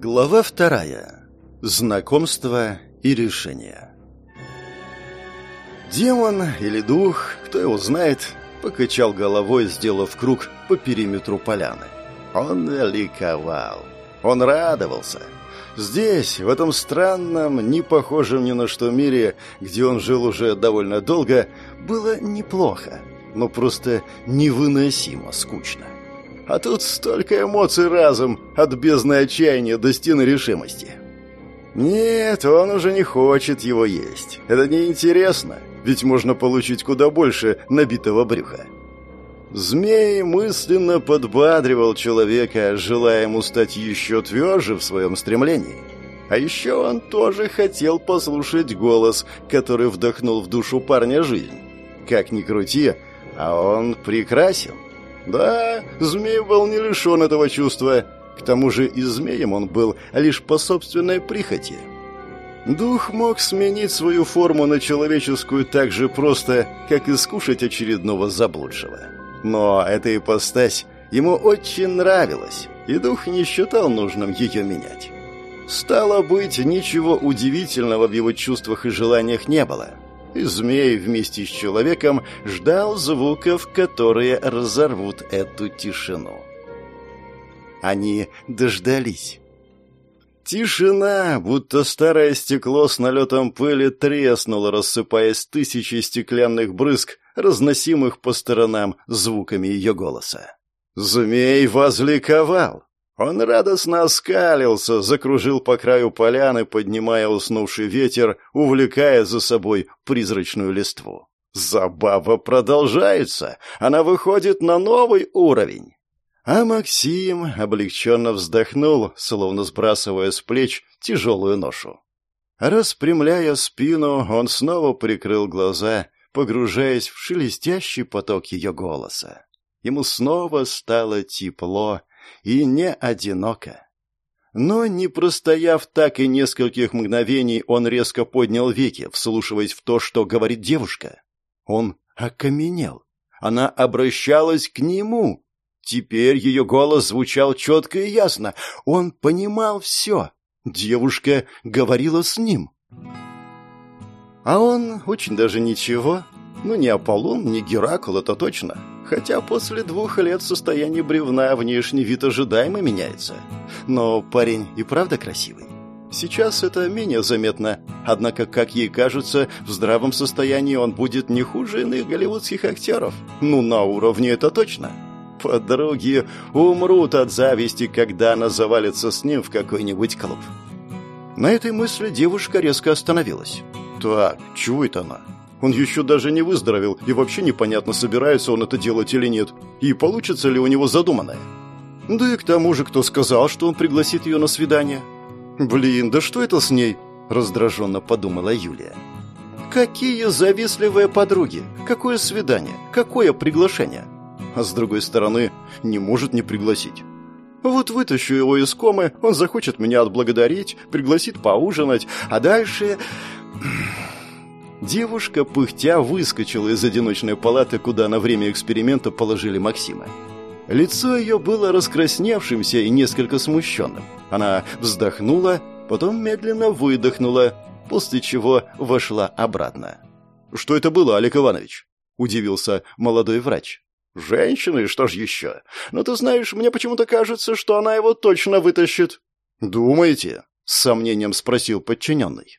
Глава вторая. Знакомство и решение. Демон или дух, кто его знает, покачал головой, сделав круг по периметру поляны. Он ликовал. Он радовался. Здесь, в этом странном, не похожем ни на что мире, где он жил уже довольно долго, было неплохо, но просто невыносимо скучно. А тут столько эмоций разом, от бездны отчаяния до стены решимости. Нет, он уже не хочет его есть. Это неинтересно, ведь можно получить куда больше набитого брюха. Змей мысленно подбадривал человека, желая ему стать еще тверже в своем стремлении. А еще он тоже хотел послушать голос, который вдохнул в душу парня жизнь. Как ни крути, а он прекрасен. Да, змей был не лишен этого чувства. К тому же и змеем он был лишь по собственной прихоти. Дух мог сменить свою форму на человеческую так же просто, как и скушать очередного заблудшего. Но эта ипостась ему очень нравилась, и дух не считал нужным ее менять. Стало быть, ничего удивительного в его чувствах и желаниях не было и змей вместе с человеком ждал звуков, которые разорвут эту тишину. Они дождались. Тишина, будто старое стекло с налетом пыли, треснуло, рассыпаясь тысячи стеклянных брызг, разносимых по сторонам звуками ее голоса. Змей возликовал. Он радостно оскалился, закружил по краю поляны, поднимая уснувший ветер, увлекая за собой призрачную листву. Забава продолжается, она выходит на новый уровень. А Максим облегченно вздохнул, словно сбрасывая с плеч тяжелую ношу. Распрямляя спину, он снова прикрыл глаза, погружаясь в шелестящий поток ее голоса. Ему снова стало тепло, и не одиноко. Но, не простояв так и нескольких мгновений, он резко поднял веки, вслушиваясь в то, что говорит девушка. Он окаменел. Она обращалась к нему. Теперь ее голос звучал четко и ясно. Он понимал все. Девушка говорила с ним. А он очень даже ничего. Ну, не Аполлон, не Геракл, это точно. Хотя после двух лет состояние бревна внешний вид ожидаемо меняется. Но парень и правда красивый. Сейчас это менее заметно, однако, как ей кажется, в здравом состоянии он будет не хуже иных голливудских актеров. Ну, на уровне это точно. Подруги умрут от зависти, когда она завалится с ним в какой-нибудь клуб. На этой мысли девушка резко остановилась. Так, это она? Он еще даже не выздоровел, и вообще непонятно, собирается он это делать или нет, и получится ли у него задуманное. Да и к тому же, кто сказал, что он пригласит ее на свидание? Блин, да что это с ней? Раздраженно подумала Юлия. Какие завистливые подруги! Какое свидание! Какое приглашение! А с другой стороны, не может не пригласить. Вот вытащу его из комы, он захочет меня отблагодарить, пригласит поужинать, а дальше... Девушка, пыхтя, выскочила из одиночной палаты, куда на время эксперимента положили Максима. Лицо ее было раскрасневшимся и несколько смущенным. Она вздохнула, потом медленно выдохнула, после чего вошла обратно. «Что это было, Олег Иванович?» – удивился молодой врач. «Женщины, что ж еще? Но ты знаешь, мне почему-то кажется, что она его точно вытащит». «Думаете?» – с сомнением спросил подчиненный.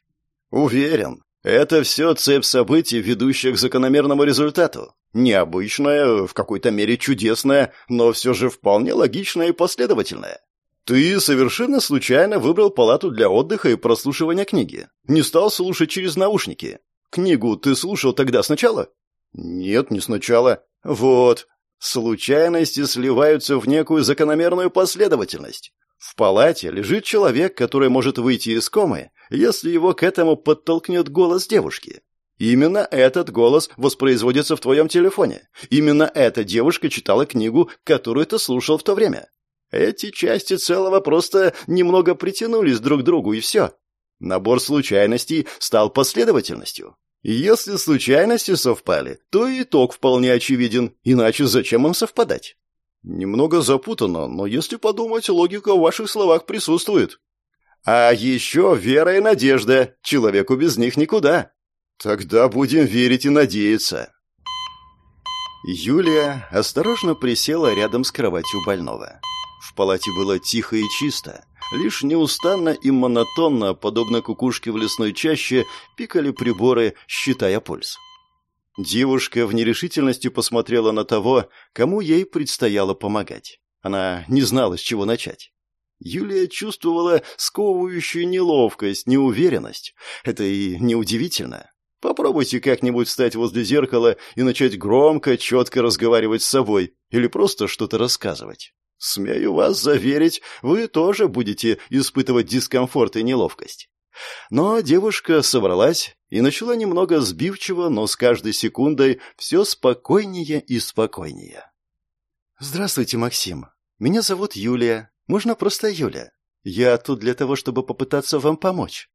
«Уверен. Это все цепь событий, ведущих к закономерному результату. Необычная, в какой-то мере чудесная, но все же вполне логичная и последовательная. Ты совершенно случайно выбрал палату для отдыха и прослушивания книги. Не стал слушать через наушники. Книгу ты слушал тогда сначала? Нет, не сначала. Вот. Случайности сливаются в некую закономерную последовательность. В палате лежит человек, который может выйти из комы, если его к этому подтолкнет голос девушки. Именно этот голос воспроизводится в твоем телефоне. Именно эта девушка читала книгу, которую ты слушал в то время. Эти части целого просто немного притянулись друг к другу, и все. Набор случайностей стал последовательностью. Если случайности совпали, то итог вполне очевиден, иначе зачем им совпадать? Немного запутано, но если подумать, логика в ваших словах присутствует. А еще вера и надежда. Человеку без них никуда. Тогда будем верить и надеяться. Юлия осторожно присела рядом с кроватью больного. В палате было тихо и чисто. Лишь неустанно и монотонно, подобно кукушке в лесной чаще, пикали приборы, считая пульс. Девушка в нерешительности посмотрела на того, кому ей предстояло помогать. Она не знала, с чего начать. Юлия чувствовала сковывающую неловкость, неуверенность. Это и неудивительно. Попробуйте как-нибудь встать возле зеркала и начать громко, четко разговаривать с собой или просто что-то рассказывать. Смею вас заверить, вы тоже будете испытывать дискомфорт и неловкость. Но девушка собралась и начала немного сбивчиво, но с каждой секундой все спокойнее и спокойнее. «Здравствуйте, Максим. Меня зовут Юлия. Можно просто Юля. Я тут для того, чтобы попытаться вам помочь».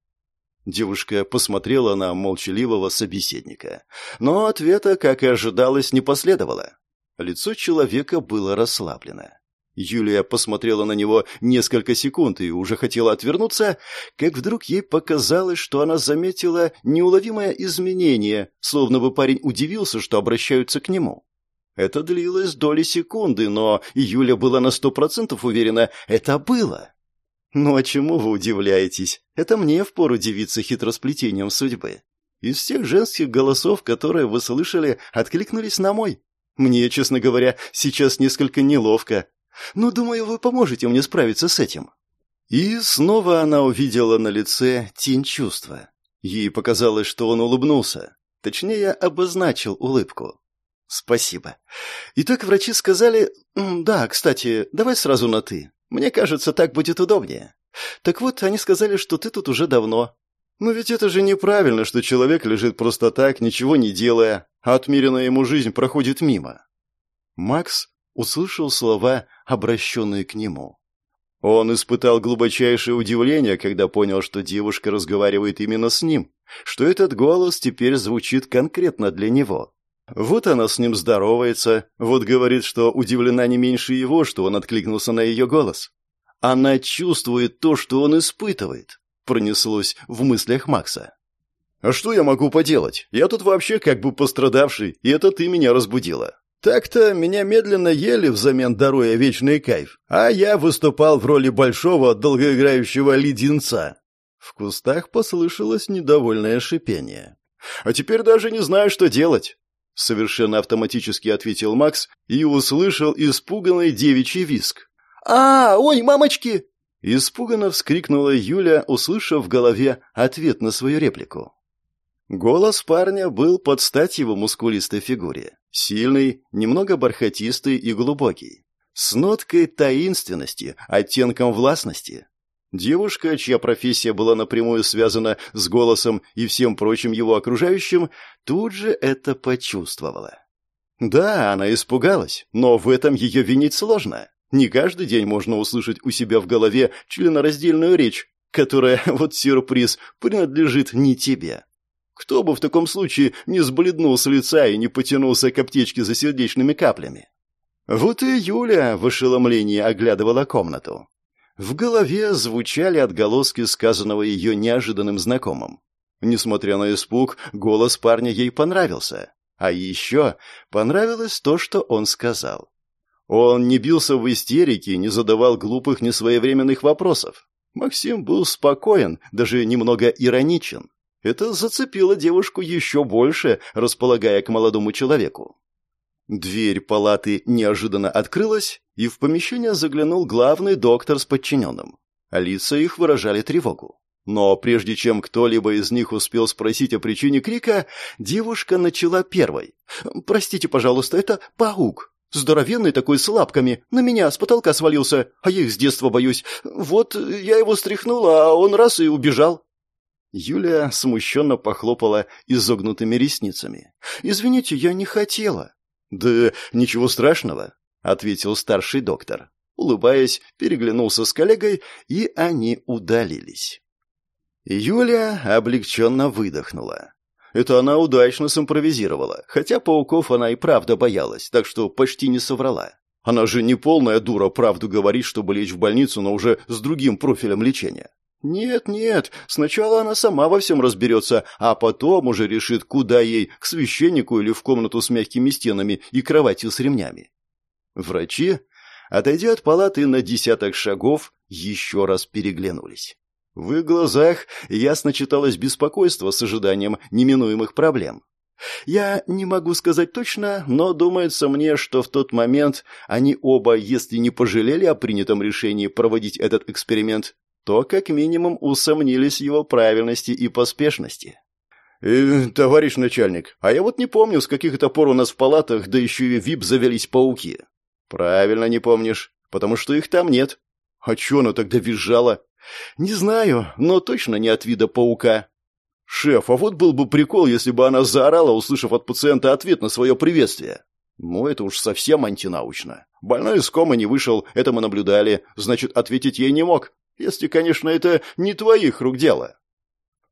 Девушка посмотрела на молчаливого собеседника. Но ответа, как и ожидалось, не последовало. Лицо человека было расслаблено. Юлия посмотрела на него несколько секунд и уже хотела отвернуться, как вдруг ей показалось, что она заметила неуловимое изменение, словно бы парень удивился, что обращаются к нему. Это длилось доли секунды, но Юля была на сто процентов уверена, это было. «Ну а чему вы удивляетесь? Это мне впору удивиться хитросплетением судьбы. Из всех женских голосов, которые вы слышали, откликнулись на мой. Мне, честно говоря, сейчас несколько неловко. Но, думаю, вы поможете мне справиться с этим». И снова она увидела на лице тень чувства. Ей показалось, что он улыбнулся. Точнее, обозначил улыбку. «Спасибо. Итак, врачи сказали... Да, кстати, давай сразу на «ты». Мне кажется, так будет удобнее. Так вот, они сказали, что ты тут уже давно. Но ведь это же неправильно, что человек лежит просто так, ничего не делая, а отмеренная ему жизнь проходит мимо. Макс услышал слова, обращенные к нему. Он испытал глубочайшее удивление, когда понял, что девушка разговаривает именно с ним, что этот голос теперь звучит конкретно для него. Вот она с ним здоровается, вот говорит, что удивлена не меньше его, что он откликнулся на ее голос. Она чувствует то, что он испытывает, пронеслось в мыслях Макса. «А что я могу поделать? Я тут вообще как бы пострадавший, и это ты меня разбудила. Так-то меня медленно ели взамен даруя вечный кайф, а я выступал в роли большого долгоиграющего леденца». В кустах послышалось недовольное шипение. «А теперь даже не знаю, что делать. Совершенно автоматически ответил Макс и услышал испуганный девичий виск. «А, ой, мамочки!» Испуганно вскрикнула Юля, услышав в голове ответ на свою реплику. Голос парня был под стать его мускулистой фигуре. Сильный, немного бархатистый и глубокий. С ноткой таинственности, оттенком властности. Девушка, чья профессия была напрямую связана с голосом и всем прочим его окружающим, тут же это почувствовала. Да, она испугалась, но в этом ее винить сложно. Не каждый день можно услышать у себя в голове членораздельную речь, которая, вот сюрприз, принадлежит не тебе. Кто бы в таком случае не сбледнул с лица и не потянулся к аптечке за сердечными каплями? Вот и Юля в ошеломлении оглядывала комнату. В голове звучали отголоски сказанного ее неожиданным знакомым. Несмотря на испуг, голос парня ей понравился. А еще понравилось то, что он сказал. Он не бился в истерике, не задавал глупых, несвоевременных вопросов. Максим был спокоен, даже немного ироничен. Это зацепило девушку еще больше, располагая к молодому человеку. Дверь палаты неожиданно открылась, и в помещение заглянул главный доктор с подчиненным. Лица их выражали тревогу. Но прежде чем кто-либо из них успел спросить о причине крика, девушка начала первой. «Простите, пожалуйста, это паук. Здоровенный такой с лапками. На меня с потолка свалился, а я их с детства боюсь. Вот я его стряхнула, а он раз и убежал». Юлия смущенно похлопала изогнутыми ресницами. «Извините, я не хотела». «Да ничего страшного», — ответил старший доктор. Улыбаясь, переглянулся с коллегой, и они удалились. Юля облегченно выдохнула. Это она удачно симпровизировала, хотя пауков она и правда боялась, так что почти не соврала. Она же не полная дура правду говорить, чтобы лечь в больницу, но уже с другим профилем лечения. Нет-нет, сначала она сама во всем разберется, а потом уже решит, куда ей, к священнику или в комнату с мягкими стенами и кроватью с ремнями. Врачи, отойдя от палаты на десяток шагов, еще раз переглянулись. В их глазах ясно читалось беспокойство с ожиданием неминуемых проблем. Я не могу сказать точно, но думается мне, что в тот момент они оба, если не пожалели о принятом решении проводить этот эксперимент, то как минимум усомнились в его правильности и поспешности. «Э, «Товарищ начальник, а я вот не помню, с каких это пор у нас в палатах, да еще и вип завелись пауки». «Правильно не помнишь, потому что их там нет». «А че она тогда визжала?» «Не знаю, но точно не от вида паука». «Шеф, а вот был бы прикол, если бы она заорала, услышав от пациента ответ на свое приветствие». «Ну, это уж совсем антинаучно. Больной из комы не вышел, это мы наблюдали, значит, ответить ей не мог. Если, конечно, это не твоих рук дело.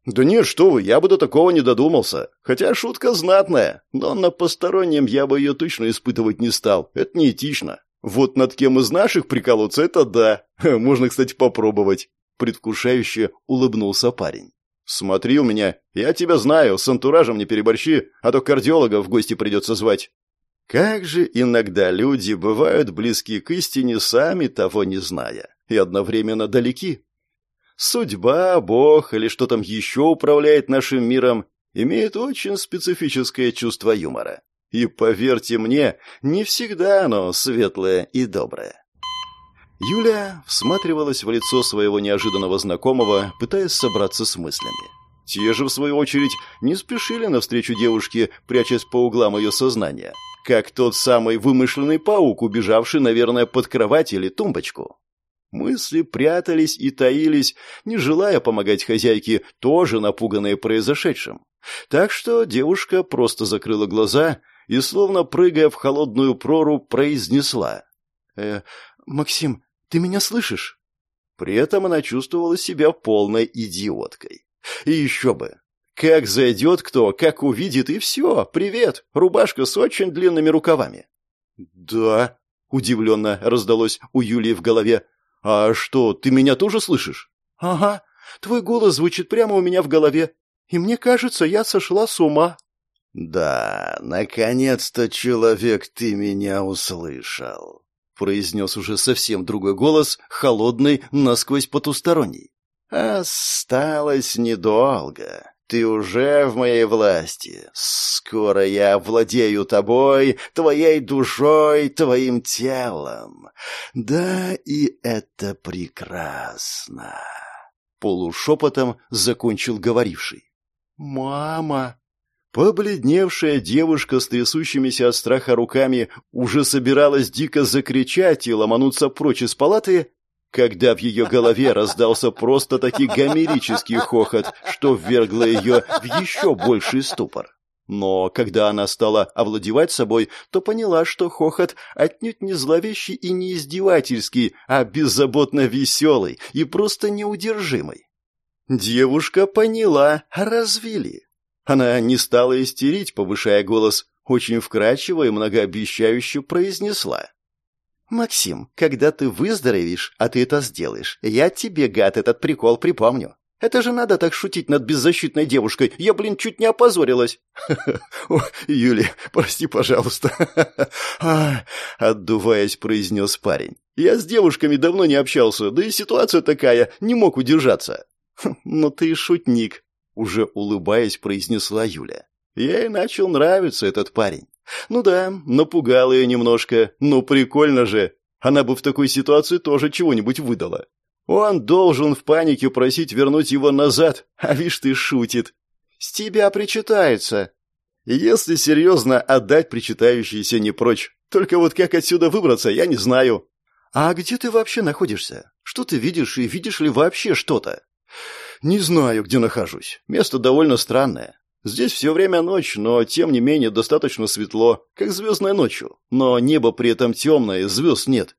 Да нет, что вы, я бы до такого не додумался. Хотя шутка знатная, но на постороннем я бы ее точно испытывать не стал. Это неэтично. Вот над кем из наших приколоться, это да. Можно, кстати, попробовать. Предвкушающе улыбнулся парень. Смотри у меня, я тебя знаю, с антуражем не переборщи, а то кардиолога в гости придется звать. Как же иногда люди бывают близки к истине, сами того не зная и одновременно далеки. Судьба, Бог или что там еще управляет нашим миром, имеет очень специфическое чувство юмора. И, поверьте мне, не всегда оно светлое и доброе. Юля всматривалась в лицо своего неожиданного знакомого, пытаясь собраться с мыслями. Те же, в свою очередь, не спешили навстречу девушке, прячась по углам ее сознания, как тот самый вымышленный паук, убежавший, наверное, под кровать или тумбочку. Мысли прятались и таились, не желая помогать хозяйке, тоже напуганные произошедшим. Так что девушка просто закрыла глаза и, словно прыгая в холодную прору, произнесла. «Э, «Максим, ты меня слышишь?» При этом она чувствовала себя полной идиоткой. И еще бы. Как зайдет кто, как увидит, и все, привет, рубашка с очень длинными рукавами. «Да», — удивленно раздалось у Юлии в голове, «А что, ты меня тоже слышишь?» «Ага, твой голос звучит прямо у меня в голове, и мне кажется, я сошла с ума». «Да, наконец-то, человек, ты меня услышал», — произнес уже совсем другой голос, холодный, насквозь потусторонний. «Осталось недолго». Ты уже в моей власти. Скоро я владею тобой, твоей душой, твоим телом. Да, и это прекрасно. Полушепотом закончил говоривший. «Мама!» Побледневшая девушка с трясущимися от страха руками уже собиралась дико закричать и ломануться прочь из палаты, когда в ее голове раздался просто-таки гомерический хохот, что ввергло ее в еще больший ступор. Но когда она стала овладевать собой, то поняла, что хохот отнюдь не зловещий и не издевательский, а беззаботно веселый и просто неудержимый. Девушка поняла, развели. Она не стала истерить, повышая голос, очень вкрадчиво и многообещающе произнесла. «Максим, когда ты выздоровеешь, а ты это сделаешь, я тебе, гад, этот прикол припомню. Это же надо так шутить над беззащитной девушкой. Я, блин, чуть не опозорилась. Юля, прости, пожалуйста. Отдуваясь, произнес парень. Я с девушками давно не общался, да и ситуация такая, не мог удержаться. Ну ты шутник, уже улыбаясь, произнесла Юля. Ей начал нравиться этот парень. Ну да, напугал ее немножко, но прикольно же. Она бы в такой ситуации тоже чего-нибудь выдала. Он должен в панике просить вернуть его назад, а вишь ты шутит. С тебя причитается. Если серьезно, отдать причитающиеся не прочь. Только вот как отсюда выбраться, я не знаю. А где ты вообще находишься? Что ты видишь и видишь ли вообще что-то? Не знаю, где нахожусь. Место довольно странное. Здесь все время ночь, но тем не менее достаточно светло, как звездной ночью. Но небо при этом темное, звезд нет.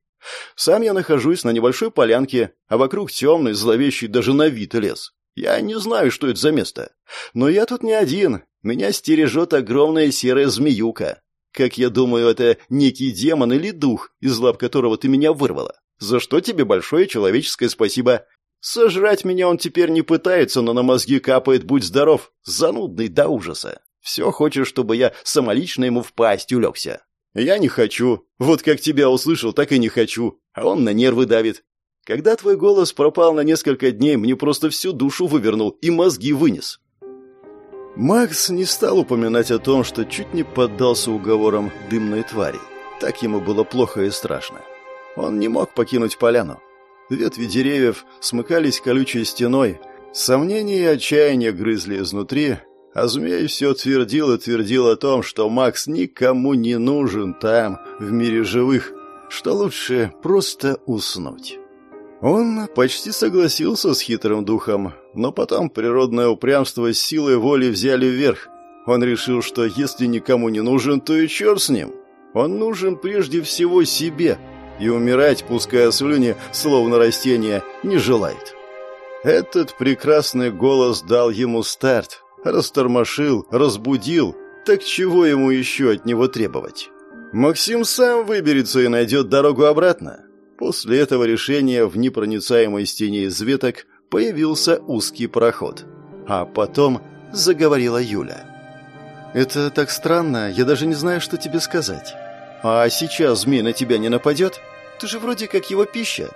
Сам я нахожусь на небольшой полянке, а вокруг темный, зловещий даже на вид лес. Я не знаю, что это за место. Но я тут не один. Меня стережет огромная серая змеюка. Как я думаю, это некий демон или дух, из лап которого ты меня вырвала. За что тебе большое человеческое спасибо. Сожрать меня он теперь не пытается, но на мозги капает «Будь здоров», занудный до ужаса. Все хочет, чтобы я самолично ему в пасть улегся. Я не хочу. Вот как тебя услышал, так и не хочу. А он на нервы давит. Когда твой голос пропал на несколько дней, мне просто всю душу вывернул и мозги вынес. Макс не стал упоминать о том, что чуть не поддался уговорам дымной твари. Так ему было плохо и страшно. Он не мог покинуть поляну. Ветви деревьев смыкались колючей стеной, сомнения и отчаяние грызли изнутри, а змей все твердил и твердил о том, что Макс никому не нужен там, в мире живых, что лучше просто уснуть. Он почти согласился с хитрым духом, но потом природное упрямство с силой воли взяли вверх. Он решил, что если никому не нужен, то и черт с ним. Он нужен прежде всего себе – и умирать, пуская слюни, словно растение, не желает. Этот прекрасный голос дал ему старт, растормошил, разбудил, так чего ему еще от него требовать? Максим сам выберется и найдет дорогу обратно. После этого решения в непроницаемой стене из веток появился узкий проход. А потом заговорила Юля. «Это так странно, я даже не знаю, что тебе сказать. А сейчас змей на тебя не нападет? Ты же вроде как его пища.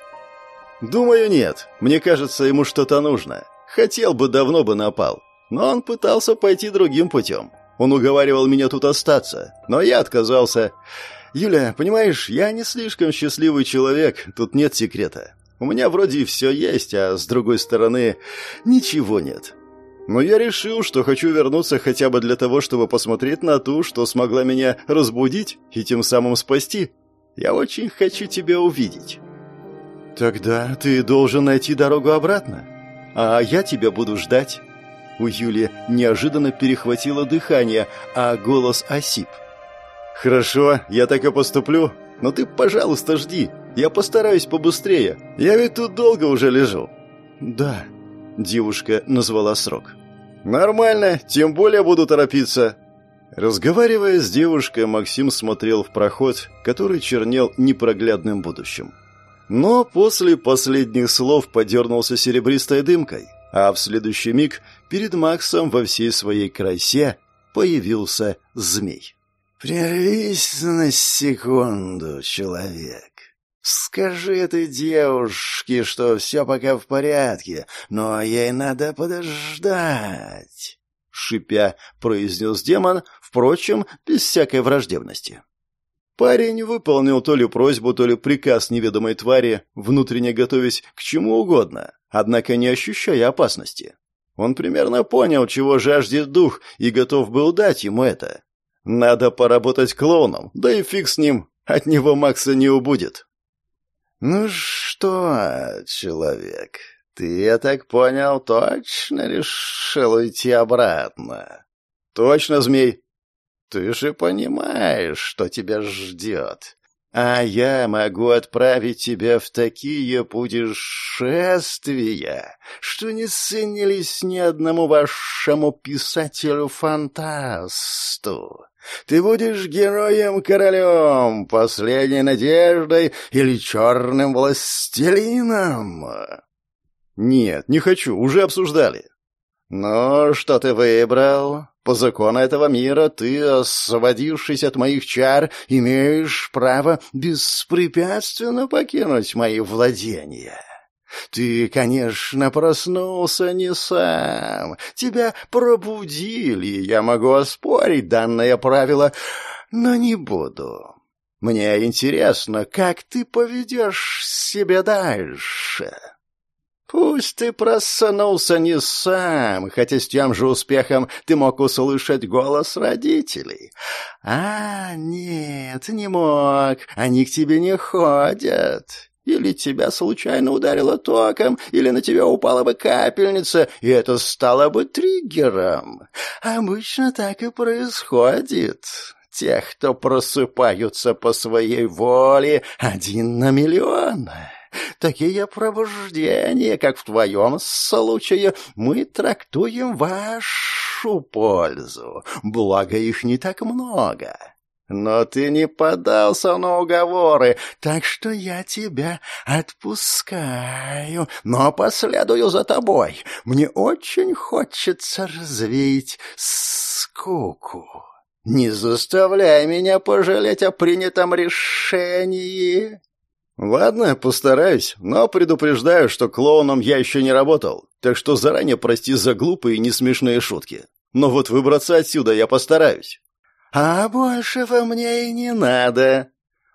Думаю, нет. Мне кажется, ему что-то нужно. Хотел бы, давно бы напал. Но он пытался пойти другим путем. Он уговаривал меня тут остаться, но я отказался. Юля, понимаешь, я не слишком счастливый человек, тут нет секрета. У меня вроде все есть, а с другой стороны, ничего нет. Но я решил, что хочу вернуться хотя бы для того, чтобы посмотреть на ту, что смогла меня разбудить и тем самым спасти. Я очень хочу тебя увидеть. Тогда ты должен найти дорогу обратно, а я тебя буду ждать. У Юли неожиданно перехватило дыхание, а голос осип. Хорошо, я так и поступлю, но ты, пожалуйста, жди. Я постараюсь побыстрее. Я ведь тут долго уже лежу. Да, Девушка назвала срок. «Нормально, тем более буду торопиться». Разговаривая с девушкой, Максим смотрел в проход, который чернел непроглядным будущим. Но после последних слов подернулся серебристой дымкой, а в следующий миг перед Максом во всей своей красе появился змей. «Прервись на секунду, человек. Скажи этой девушке, что все пока в порядке, но ей надо подождать. Шипя, произнес демон, впрочем, без всякой враждебности. Парень выполнил то ли просьбу, то ли приказ неведомой твари, внутренне готовясь к чему угодно, однако не ощущая опасности. Он примерно понял, чего жаждет дух, и готов был дать ему это. Надо поработать клоуном, да и фиг с ним, от него Макса не убудет. «Ну что, человек, ты, я так понял, точно решил уйти обратно?» «Точно, змей!» «Ты же понимаешь, что тебя ждет. А я могу отправить тебя в такие путешествия, что не ценились ни одному вашему писателю-фантасту. Ты будешь героем-королем, последней надеждой или черным властелином?» «Нет, не хочу, уже обсуждали». «Ну, что ты выбрал? По закону этого мира ты, освободившись от моих чар, имеешь право беспрепятственно покинуть мои владения». Ты, конечно, проснулся не сам. Тебя пробудили, я могу оспорить данное правило, но не буду. Мне интересно, как ты поведешь себя дальше. Пусть ты проснулся не сам, хотя с тем же успехом ты мог услышать голос родителей. А, нет, не мог, они к тебе не ходят. Или тебя случайно ударило током, или на тебя упала бы капельница, и это стало бы триггером. Обычно так и происходит. Тех, кто просыпаются по своей воле, один на миллион. Такие пробуждения, как в твоем случае, мы трактуем вашу пользу, благо их не так много. Но ты не поддался на уговоры, так что я тебя отпускаю, но последую за тобой. Мне очень хочется развеять скуку. Не заставляй меня пожалеть о принятом решении. Ладно, постараюсь, но предупреждаю, что клоуном я еще не работал, так что заранее прости за глупые и несмешные шутки. Но вот выбраться отсюда я постараюсь. «А большего мне и не надо!»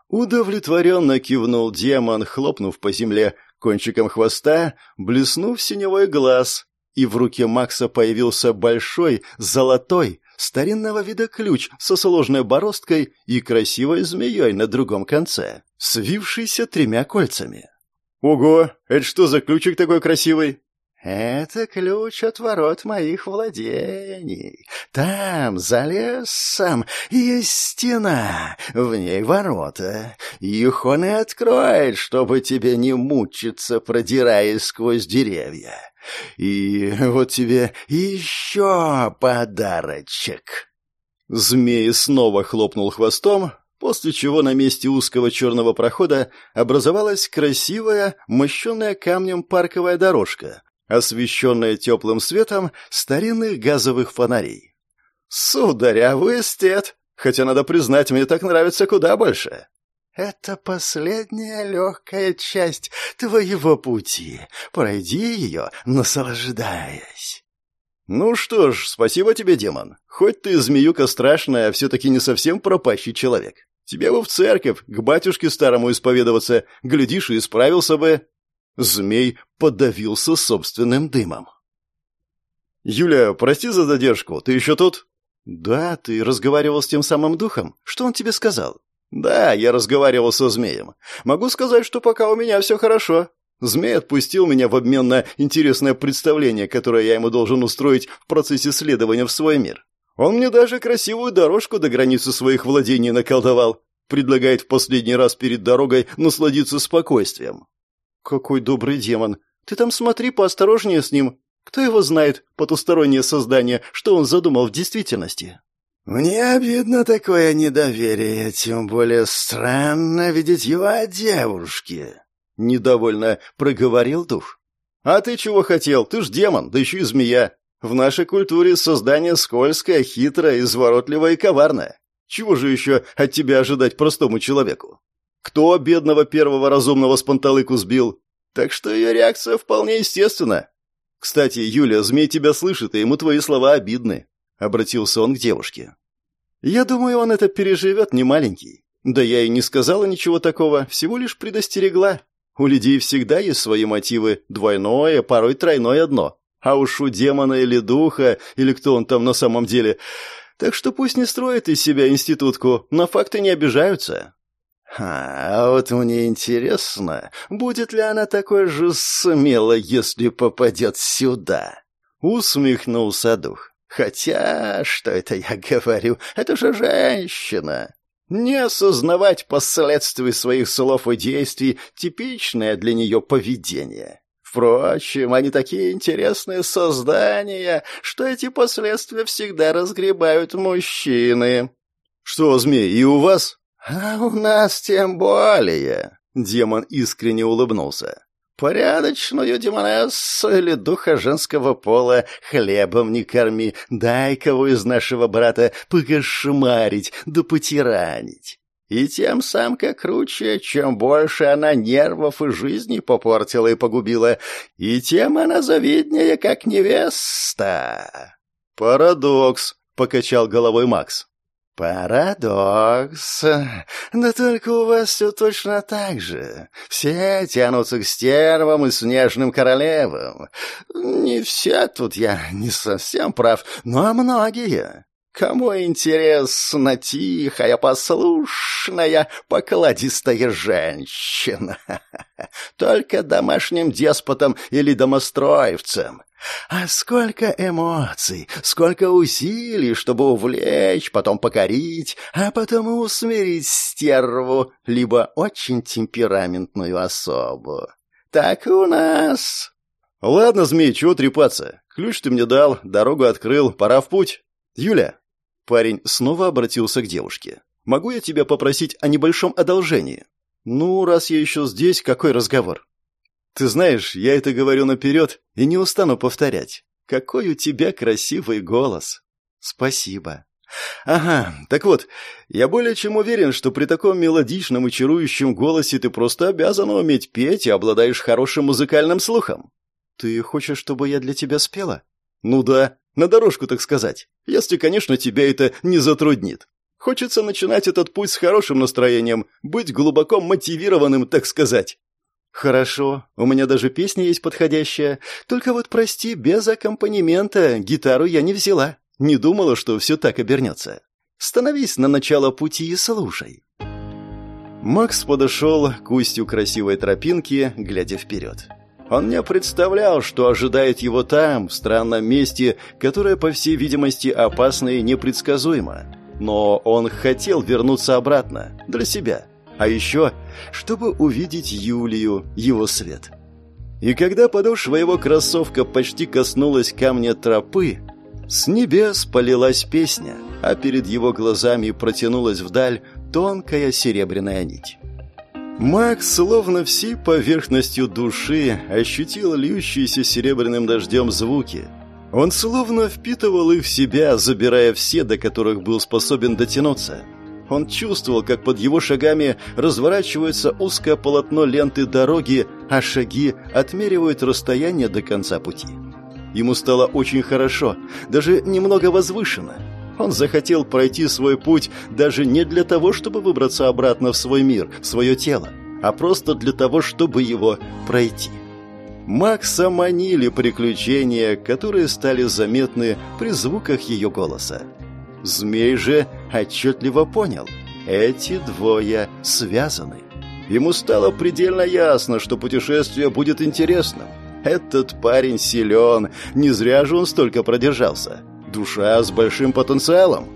Удовлетворенно кивнул демон, хлопнув по земле кончиком хвоста, блеснув синевой глаз, и в руке Макса появился большой, золотой, старинного вида ключ со сложной бороздкой и красивой змеей на другом конце, свившийся тремя кольцами. «Ого! Это что за ключик такой красивый?» «Это ключ от ворот моих владений. Там, за лесом, есть стена, в ней ворота. Их он и откроет, чтобы тебе не мучиться, продираясь сквозь деревья. И вот тебе еще подарочек». Змей снова хлопнул хвостом, после чего на месте узкого черного прохода образовалась красивая, мощенная камнем парковая дорожка, освещенная теплым светом старинных газовых фонарей. «Сударь, а вы эстет, хотя, надо признать, мне так нравится куда больше». «Это последняя легкая часть твоего пути. Пройди ее, наслаждаясь». «Ну что ж, спасибо тебе, демон. Хоть ты, змеюка страшная, а все-таки не совсем пропащий человек. Тебе бы в церковь, к батюшке старому исповедоваться, глядишь, и исправился бы». Змей подавился собственным дымом. «Юля, прости за задержку, ты еще тут?» «Да, ты разговаривал с тем самым духом. Что он тебе сказал?» «Да, я разговаривал со змеем. Могу сказать, что пока у меня все хорошо. Змей отпустил меня в обмен на интересное представление, которое я ему должен устроить в процессе следования в свой мир. Он мне даже красивую дорожку до границы своих владений наколдовал. Предлагает в последний раз перед дорогой насладиться спокойствием. «Какой добрый демон! Ты там смотри поосторожнее с ним. Кто его знает, потустороннее создание, что он задумал в действительности?» «Мне обидно такое недоверие, тем более странно видеть его от девушки», — недовольно проговорил дух. «А ты чего хотел? Ты ж демон, да еще и змея. В нашей культуре создание скользкое, хитрое, изворотливое и коварное. Чего же еще от тебя ожидать простому человеку? Кто бедного первого разумного с панталыку сбил? Так что ее реакция вполне естественна. Кстати, Юля, змей тебя слышит, и ему твои слова обидны. Обратился он к девушке. Я думаю, он это переживет, не маленький. Да я и не сказала ничего такого, всего лишь предостерегла. У людей всегда есть свои мотивы, двойное, порой тройное одно. А уж у демона или духа, или кто он там на самом деле. Так что пусть не строит из себя институтку, на факты не обижаются. А вот мне интересно, будет ли она такой же смелой, если попадет сюда? Усмехнулся дух. Хотя, что это я говорю, это же женщина. Не осознавать последствий своих слов и действий – типичное для нее поведение. Впрочем, они такие интересные создания, что эти последствия всегда разгребают мужчины. «Что, змей, и у вас?» «А у нас тем более!» — демон искренне улыбнулся. «Порядочную демонессу или духа женского пола хлебом не корми, дай кого из нашего брата покошмарить да потиранить. И тем самка круче, чем больше она нервов и жизни попортила и погубила, и тем она завиднее, как невеста». «Парадокс», — покачал головой Макс. «Парадокс. Да только у вас все точно так же. Все тянутся к стервам и снежным королевам. Не все тут я не совсем прав, но многие. Кому интересна тихая, послушная, покладистая женщина? Только домашним деспотам или домостроевцам. А сколько эмоций, сколько усилий, чтобы увлечь, потом покорить, а потом и усмирить стерву, либо очень темпераментную особу. Так и у нас. Ладно, змей, чего трепаться? Ключ ты мне дал, дорогу открыл, пора в путь. Юля. Парень снова обратился к девушке. Могу я тебя попросить о небольшом одолжении? Ну, раз я еще здесь, какой разговор? Ты знаешь, я это говорю наперед и не устану повторять. Какой у тебя красивый голос. Спасибо. Ага, так вот, я более чем уверен, что при таком мелодичном и чарующем голосе ты просто обязана уметь петь и обладаешь хорошим музыкальным слухом. Ты хочешь, чтобы я для тебя спела? Ну да, на дорожку, так сказать. Если, конечно, тебя это не затруднит. Хочется начинать этот путь с хорошим настроением, быть глубоко мотивированным, так сказать. Хорошо, у меня даже песня есть подходящая. Только вот прости, без аккомпанемента гитару я не взяла. Не думала, что все так обернется. Становись на начало пути и слушай. Макс подошел к устью красивой тропинки, глядя вперед. Он не представлял, что ожидает его там, в странном месте, которое, по всей видимости, опасно и непредсказуемо. Но он хотел вернуться обратно, для себя. А еще, чтобы увидеть Юлию, его свет. И когда подошва его кроссовка почти коснулась камня тропы, с небес полилась песня, а перед его глазами протянулась вдаль тонкая серебряная нить. Макс, словно всей поверхностью души, ощутил льющиеся серебряным дождем звуки. Он словно впитывал их в себя, забирая все, до которых был способен дотянуться. Он чувствовал, как под его шагами разворачивается узкое полотно ленты дороги, а шаги отмеривают расстояние до конца пути. Ему стало очень хорошо, даже немного возвышенно. Он захотел пройти свой путь даже не для того, чтобы выбраться обратно в свой мир, в свое тело, а просто для того, чтобы его пройти. Макса манили приключения, которые стали заметны при звуках ее голоса. Змей же отчетливо понял – эти двое связаны. Ему стало предельно ясно, что путешествие будет интересным – этот парень силен, не зря же он столько продержался. Душа с большим потенциалом.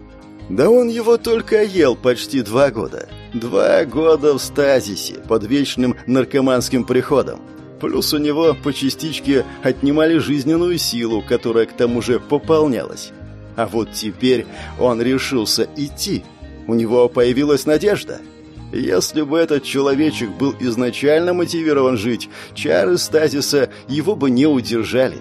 Да он его только ел почти два года. Два года в стазисе, под вечным наркоманским приходом. Плюс у него по частичке отнимали жизненную силу, которая к тому же пополнялась. А вот теперь он решился идти. У него появилась надежда – если бы этот человечек был изначально мотивирован жить, чары стазиса его бы не удержали.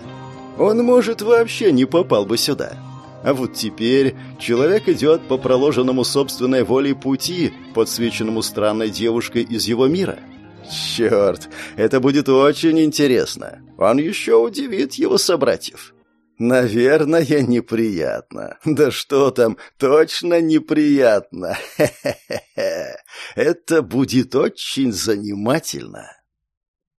Он, может, вообще не попал бы сюда. А вот теперь человек идет по проложенному собственной волей пути, подсвеченному странной девушкой из его мира. Черт, это будет очень интересно. Он еще удивит его собратьев. Наверное, неприятно. Да что там, точно неприятно. Это будет очень занимательно.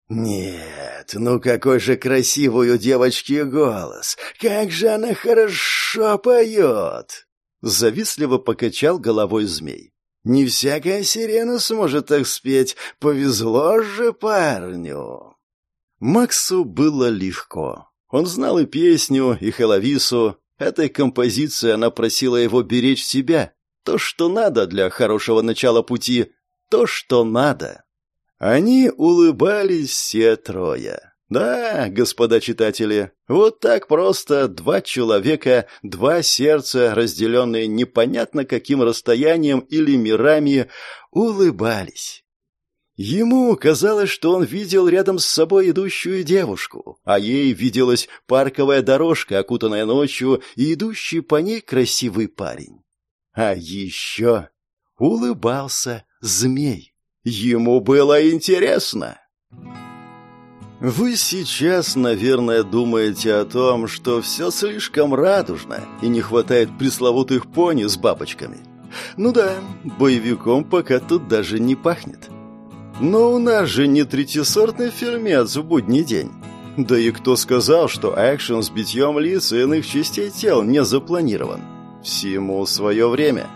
Нет, ну какой же красивый у девочки голос. Как же она хорошо поет. Завистливо покачал головой змей. Не всякая сирена сможет так спеть. Повезло же парню. Максу было легко. Он знал и песню, и Хеловису. Этой композицией она просила его беречь себя. То, что надо для хорошего начала пути. То, что надо. Они улыбались все трое. Да, господа читатели, вот так просто два человека, два сердца, разделенные непонятно каким расстоянием или мирами, улыбались. Ему казалось, что он видел рядом с собой идущую девушку, а ей виделась парковая дорожка, окутанная ночью, и идущий по ней красивый парень. А еще улыбался змей. Ему было интересно. Вы сейчас, наверное, думаете о том, что все слишком радужно и не хватает пресловутых пони с бабочками. Ну да, боевиком пока тут даже не пахнет. Но у нас же не третьесортный фильмец в будний день. Да и кто сказал, что экшен с битьем лиц и иных частей тел не запланирован? Всему свое время.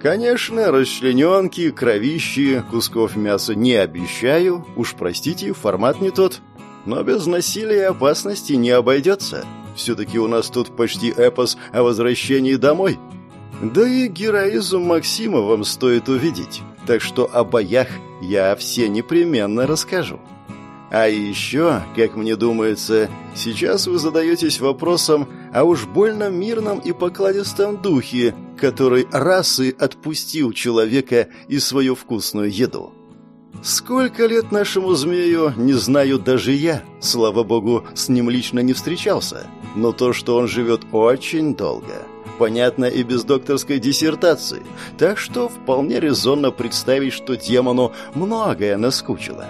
Конечно, расчлененки, кровищи, кусков мяса не обещаю, уж простите, формат не тот. Но без насилия и опасности не обойдется. Все-таки у нас тут почти эпос о возвращении домой. Да и героизм Максима вам стоит увидеть. Так что о боях я все непременно расскажу. А еще, как мне думается, сейчас вы задаетесь вопросом о уж больно мирном и покладистом духе, который раз и отпустил человека и свою вкусную еду. Сколько лет нашему змею, не знаю даже я. Слава богу, с ним лично не встречался. Но то, что он живет очень долго, понятно и без докторской диссертации. Так что вполне резонно представить, что демону многое наскучило.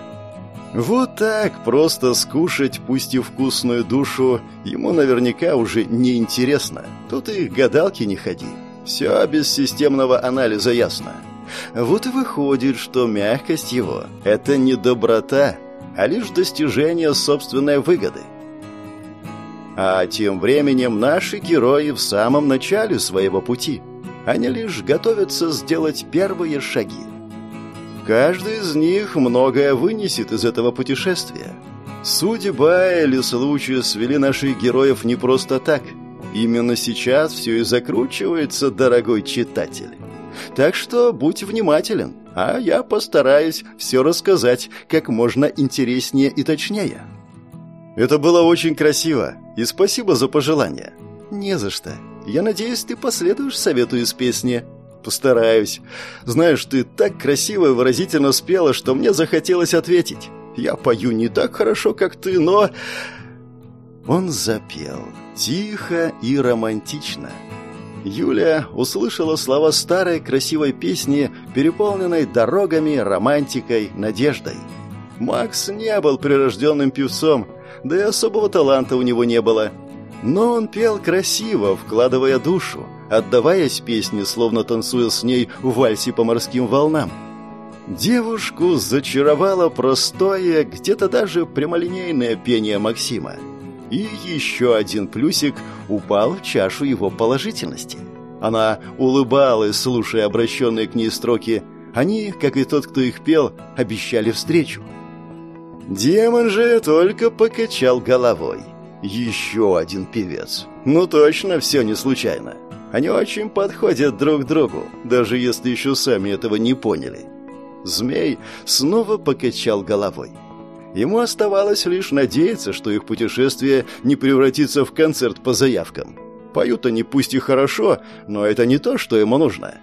Вот так просто скушать, пусть и вкусную душу, ему наверняка уже не интересно. Тут и гадалки не ходи. Все без системного анализа ясно. Вот и выходит, что мягкость его – это не доброта, а лишь достижение собственной выгоды. А тем временем наши герои в самом начале своего пути. Они лишь готовятся сделать первые шаги. Каждый из них многое вынесет из этого путешествия. Судьба или случай свели наших героев не просто так. Именно сейчас все и закручивается, дорогой читатель. Так что будь внимателен, а я постараюсь все рассказать как можно интереснее и точнее. Это было очень красиво, и спасибо за пожелание. Не за что. Я надеюсь, ты последуешь совету из песни. Постараюсь. Знаешь, ты так красиво и выразительно спела, что мне захотелось ответить. Я пою не так хорошо, как ты, но... Он запел. Тихо и романтично. Юля услышала слова старой красивой песни, переполненной дорогами, романтикой, надеждой. Макс не был прирожденным певцом, да и особого таланта у него не было. Но он пел красиво, вкладывая душу, отдаваясь песне, словно танцуя с ней в вальсе по морским волнам. Девушку зачаровало простое, где-то даже прямолинейное пение Максима. И еще один плюсик упал в чашу его положительности. Она улыбалась, слушая обращенные к ней строки. Они, как и тот, кто их пел, обещали встречу. Демон же только покачал головой. Еще один певец. Ну точно, все не случайно. Они очень подходят друг другу, даже если еще сами этого не поняли. Змей снова покачал головой. Ему оставалось лишь надеяться, что их путешествие не превратится в концерт по заявкам. Поют они пусть и хорошо, но это не то, что ему нужно.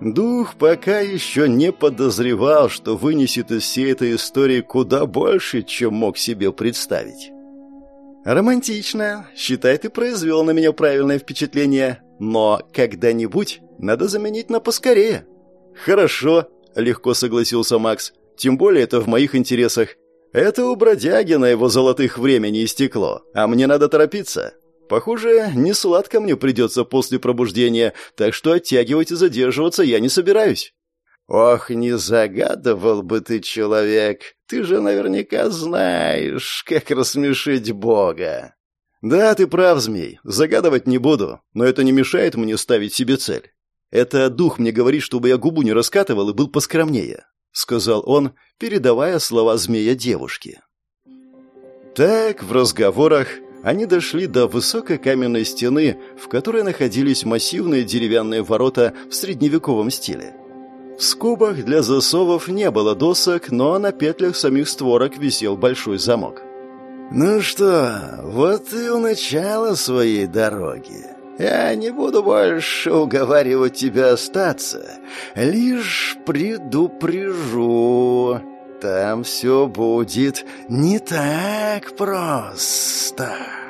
Дух пока еще не подозревал, что вынесет из всей этой истории куда больше, чем мог себе представить. «Романтично. Считай, ты произвел на меня правильное впечатление. Но когда-нибудь надо заменить на поскорее». «Хорошо», — легко согласился Макс. «Тем более это в моих интересах. Это у бродяги на его золотых времени истекло, а мне надо торопиться. Похоже, не сладко мне придется после пробуждения, так что оттягивать и задерживаться я не собираюсь. Ох, не загадывал бы ты, человек. Ты же наверняка знаешь, как рассмешить Бога. Да, ты прав, змей. Загадывать не буду, но это не мешает мне ставить себе цель. Это дух мне говорит, чтобы я губу не раскатывал и был поскромнее сказал он, передавая слова змея девушке. Так, в разговорах они дошли до высокой каменной стены, в которой находились массивные деревянные ворота в средневековом стиле. В скобах для засовов не было досок, но на петлях самих створок висел большой замок. «Ну что, вот и у начала своей дороги», я не буду больше уговаривать тебя остаться. Лишь предупрежу. Там все будет не так просто».